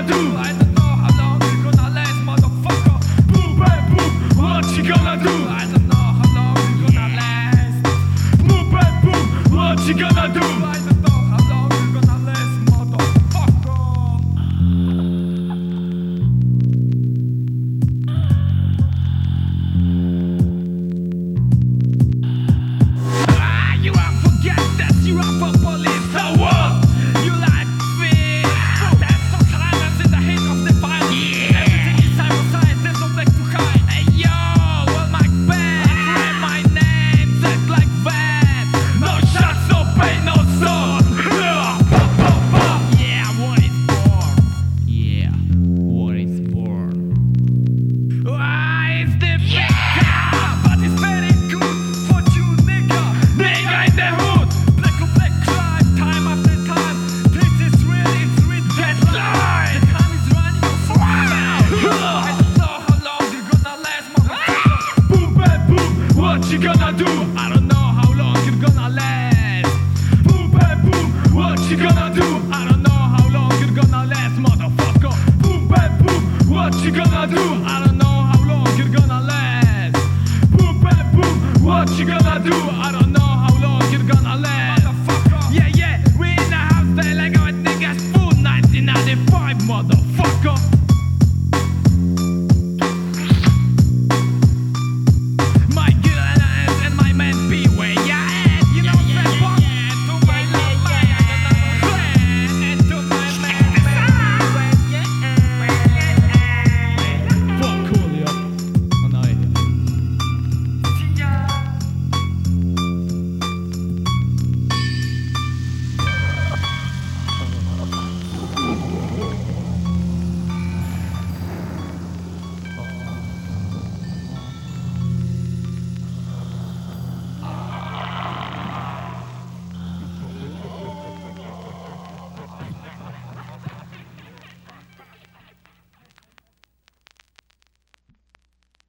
I don't know how long you gonna last, motherfucker. Boom, bang, boom. What you gonna do? I don't know how long you gonna last. Boom, bang, boom. What you gonna do?